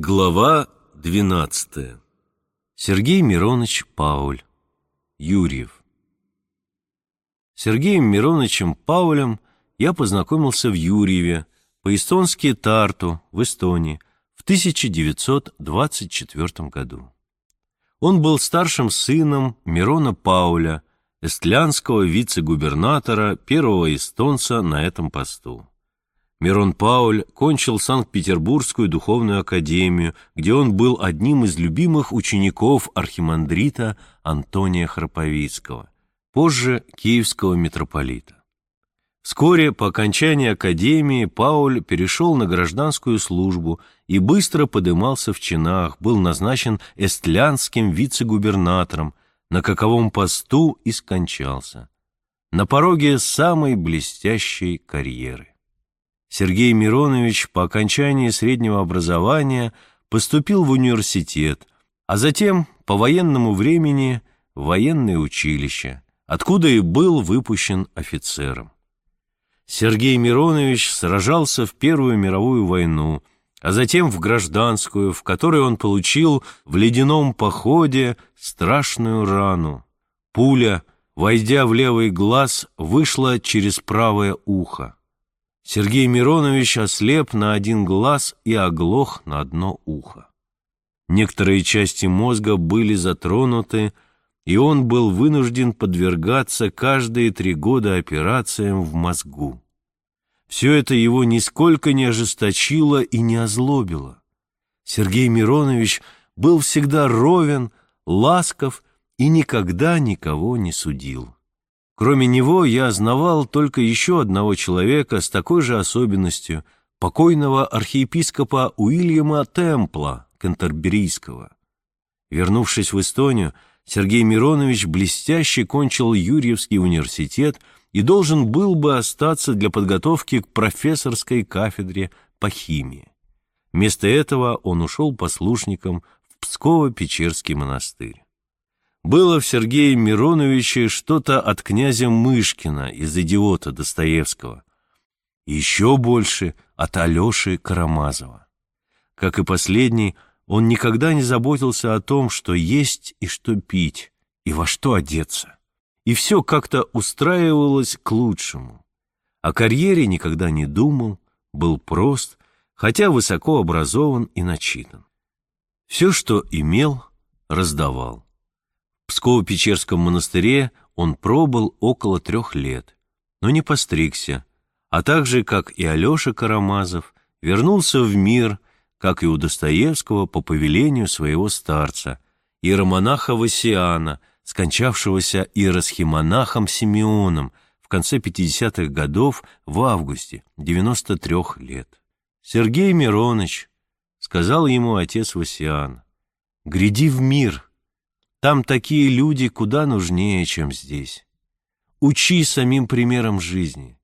Глава 12. Сергей Миронович Пауль. Юрьев. Сергеем Мироновичем Паулем я познакомился в Юрьеве, по-эстонски Тарту, в Эстонии, в 1924 году. Он был старшим сыном Мирона Пауля, эстлянского вице-губернатора, первого эстонца на этом посту. Мирон Пауль кончил Санкт-Петербургскую духовную академию, где он был одним из любимых учеников архимандрита Антония Храповицкого, позже киевского митрополита. Вскоре по окончании академии Пауль перешел на гражданскую службу и быстро подымался в чинах, был назначен эстлянским вице-губернатором, на каковом посту и скончался. На пороге самой блестящей карьеры. Сергей Миронович по окончании среднего образования поступил в университет, а затем по военному времени в военное училище, откуда и был выпущен офицером. Сергей Миронович сражался в Первую мировую войну, а затем в гражданскую, в которой он получил в ледяном походе страшную рану. Пуля, войдя в левый глаз, вышла через правое ухо. Сергей Миронович ослеп на один глаз и оглох на одно ухо. Некоторые части мозга были затронуты, и он был вынужден подвергаться каждые три года операциям в мозгу. Все это его нисколько не ожесточило и не озлобило. Сергей Миронович был всегда ровен, ласков и никогда никого не судил. Кроме него я знавал только еще одного человека с такой же особенностью, покойного архиепископа Уильяма Темпла, Кентерберийского. Вернувшись в Эстонию, Сергей Миронович блестяще кончил Юрьевский университет и должен был бы остаться для подготовки к профессорской кафедре по химии. Вместо этого он ушел послушником в Псково-Печерский монастырь. Было в Сергее Мироновиче что-то от князя Мышкина из «Идиота» Достоевского. еще больше от Алеши Карамазова. Как и последний, он никогда не заботился о том, что есть и что пить, и во что одеться. И все как-то устраивалось к лучшему. О карьере никогда не думал, был прост, хотя высоко образован и начитан. Все, что имел, раздавал. Псково-Печерском монастыре он пробыл около трех лет, но не постригся, а также, как и Алеша Карамазов, вернулся в мир, как и у Достоевского по повелению своего старца, иеромонаха Васиана, скончавшегося иеросхимонахом Симеоном в конце 50-х годов в августе, 93 лет. «Сергей Мироныч», — сказал ему отец Васиан, — «гряди в мир». Там такие люди куда нужнее, чем здесь. Учи самим примером жизни,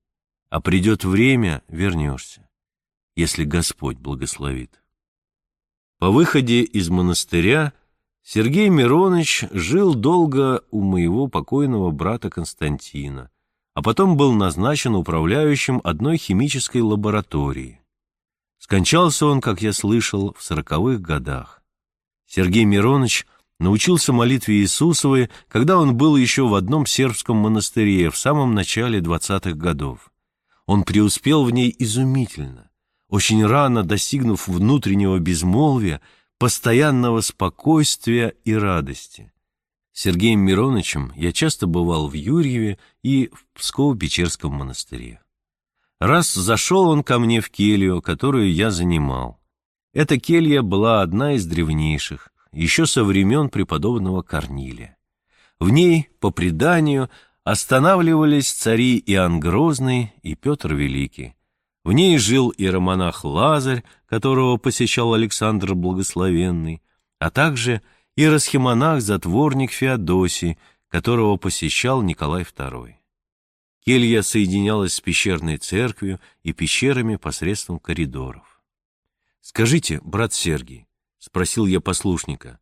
а придет время — вернешься, если Господь благословит. По выходе из монастыря Сергей Миронович жил долго у моего покойного брата Константина, а потом был назначен управляющим одной химической лаборатории. Скончался он, как я слышал, в сороковых годах. Сергей Миронович научился молитве Иисусовой, когда он был еще в одном сербском монастыре в самом начале двадцатых годов. Он преуспел в ней изумительно, очень рано достигнув внутреннего безмолвия, постоянного спокойствия и радости. Сергеем Мироновичем я часто бывал в Юрьеве и в Псково-Печерском монастыре. Раз зашел он ко мне в келью, которую я занимал. Эта келья была одна из древнейших, еще со времен преподобного Корнилия. В ней, по преданию, останавливались цари Иоанн Грозный и Петр Великий. В ней жил иеромонах Лазарь, которого посещал Александр Благословенный, а также иеросхимонах-затворник Феодосий, которого посещал Николай II. Келья соединялась с пещерной церковью и пещерами посредством коридоров. «Скажите, брат Сергий, — спросил я послушника.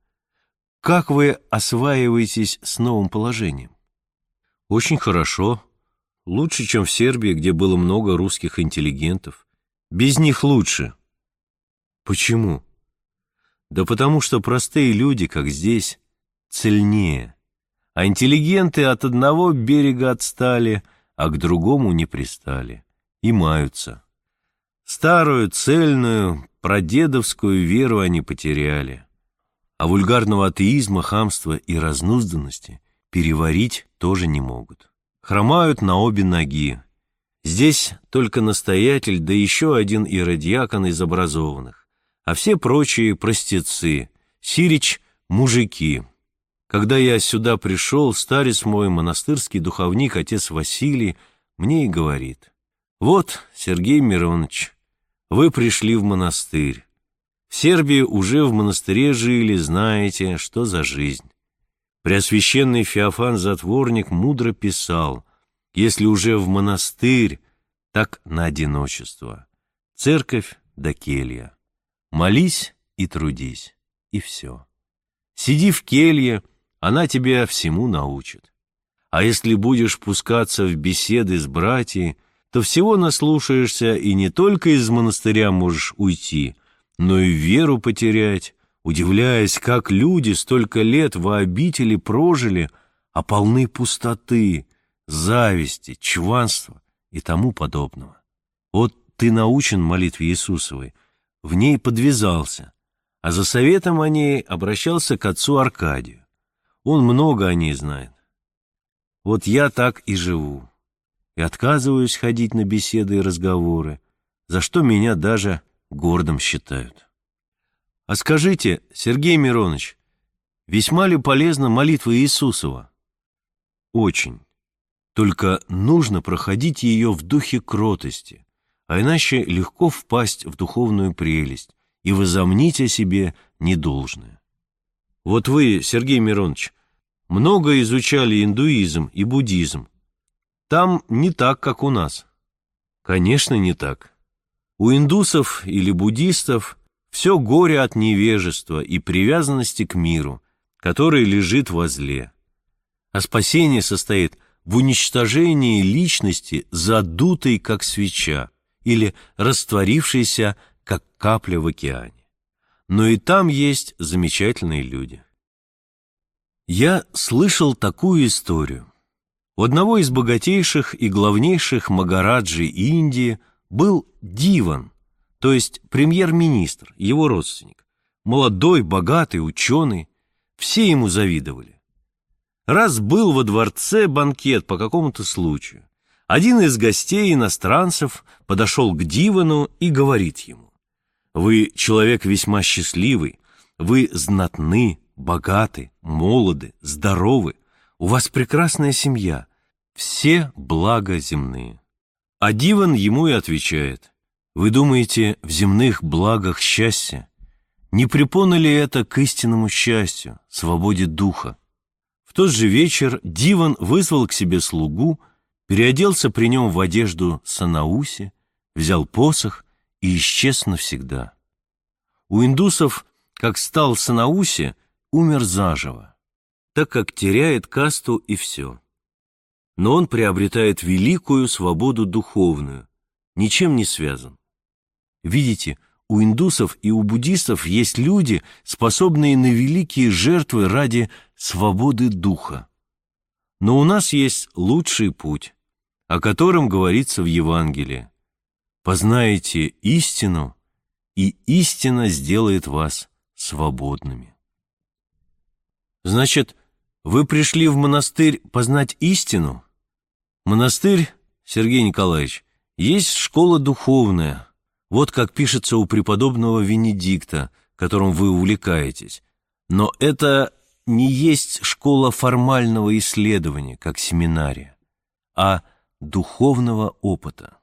«Как вы осваиваетесь с новым положением?» «Очень хорошо. Лучше, чем в Сербии, где было много русских интеллигентов. Без них лучше». «Почему?» Да потому что простые люди, как здесь, цельнее, а интеллигенты от одного берега отстали, а к другому не пристали, и маются. Старую, цельную, прадедовскую веру они потеряли, а вульгарного атеизма, хамства и разнузданности переварить тоже не могут. Хромают на обе ноги. Здесь только настоятель, да еще один иродиакон из образованных, а все прочие простецы, сирич — мужики. Когда я сюда пришел, старец мой, монастырский духовник, отец Василий, мне и говорит, «Вот, Сергей Миронович, вы пришли в монастырь. В Сербии уже в монастыре жили, знаете, что за жизнь. Преосвященный Феофан-затворник мудро писал, если уже в монастырь, так на одиночество. Церковь да келья. Молись и трудись, и все. Сиди в келье, она тебя всему научит. А если будешь пускаться в беседы с братьями, то всего наслушаешься и не только из монастыря можешь уйти, но и веру потерять, удивляясь, как люди столько лет в обители прожили, а полны пустоты, зависти, чванства и тому подобного. Вот ты научен молитве Иисусовой, в ней подвязался, а за советом о ней обращался к отцу Аркадию. Он много о ней знает. Вот я так и живу и отказываюсь ходить на беседы и разговоры, за что меня даже гордым считают. А скажите, Сергей Миронович, весьма ли полезна молитва Иисусова? Очень. Только нужно проходить ее в духе кротости, а иначе легко впасть в духовную прелесть и возомнить о себе недолжное. Вот вы, Сергей Миронович, много изучали индуизм и буддизм, там не так, как у нас. Конечно, не так. У индусов или буддистов все горе от невежества и привязанности к миру, который лежит возле. А спасение состоит в уничтожении личности, задутой, как свеча, или растворившейся, как капля в океане. Но и там есть замечательные люди. Я слышал такую историю. У одного из богатейших и главнейших Магараджи Индии был Диван, то есть премьер-министр, его родственник. Молодой, богатый, ученый. Все ему завидовали. Раз был во дворце банкет по какому-то случаю. Один из гостей иностранцев подошел к Дивану и говорит ему, «Вы человек весьма счастливый, вы знатны, богаты, молоды, здоровы, у вас прекрасная семья, все блага земные. А Диван ему и отвечает, вы думаете, в земных благах счастье? Не препоно ли это к истинному счастью, свободе духа? В тот же вечер Диван вызвал к себе слугу, переоделся при нем в одежду Санауси, взял посох и исчез навсегда. У индусов, как стал Санауси, умер заживо так как теряет касту и все. Но он приобретает великую свободу духовную, ничем не связан. Видите, у индусов и у буддистов есть люди, способные на великие жертвы ради свободы духа. Но у нас есть лучший путь, о котором говорится в Евангелии. Познаете истину, и истина сделает вас свободными. Значит, вы пришли в монастырь познать истину? Монастырь, Сергей Николаевич, есть школа духовная. Вот как пишется у преподобного Венедикта, которым вы увлекаетесь. Но это не есть школа формального исследования, как семинария, а духовного опыта.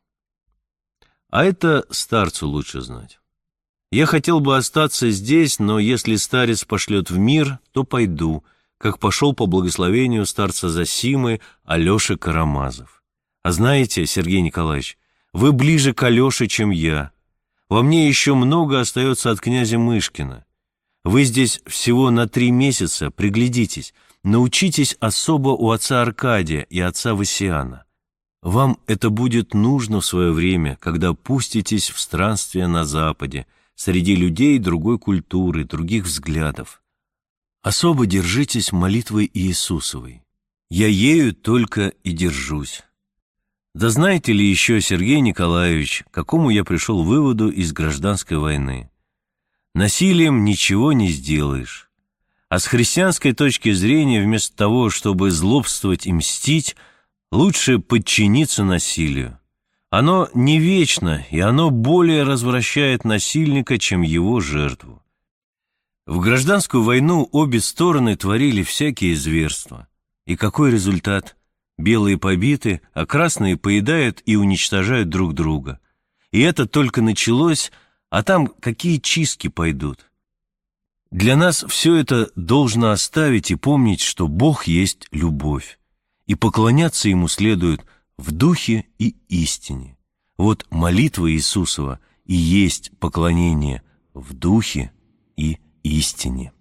А это старцу лучше знать. Я хотел бы остаться здесь, но если старец пошлет в мир, то пойду – как пошел по благословению старца Засимы Алеша Карамазов. А знаете, Сергей Николаевич, вы ближе к Алёше, чем я. Во мне еще много остается от князя Мышкина. Вы здесь всего на три месяца, приглядитесь, научитесь особо у отца Аркадия и отца Васиана. Вам это будет нужно в свое время, когда пуститесь в странствие на Западе, среди людей другой культуры, других взглядов. Особо держитесь молитвой Иисусовой. Я ею только и держусь. Да знаете ли еще, Сергей Николаевич, к какому я пришел выводу из гражданской войны? Насилием ничего не сделаешь. А с христианской точки зрения, вместо того, чтобы злобствовать и мстить, лучше подчиниться насилию. Оно не вечно, и оно более развращает насильника, чем его жертву. В гражданскую войну обе стороны творили всякие зверства. И какой результат? Белые побиты, а красные поедают и уничтожают друг друга. И это только началось, а там какие чистки пойдут. Для нас все это должно оставить и помнить, что Бог есть любовь, и поклоняться Ему следует в духе и истине. Вот молитва Иисусова и есть поклонение в духе и истине.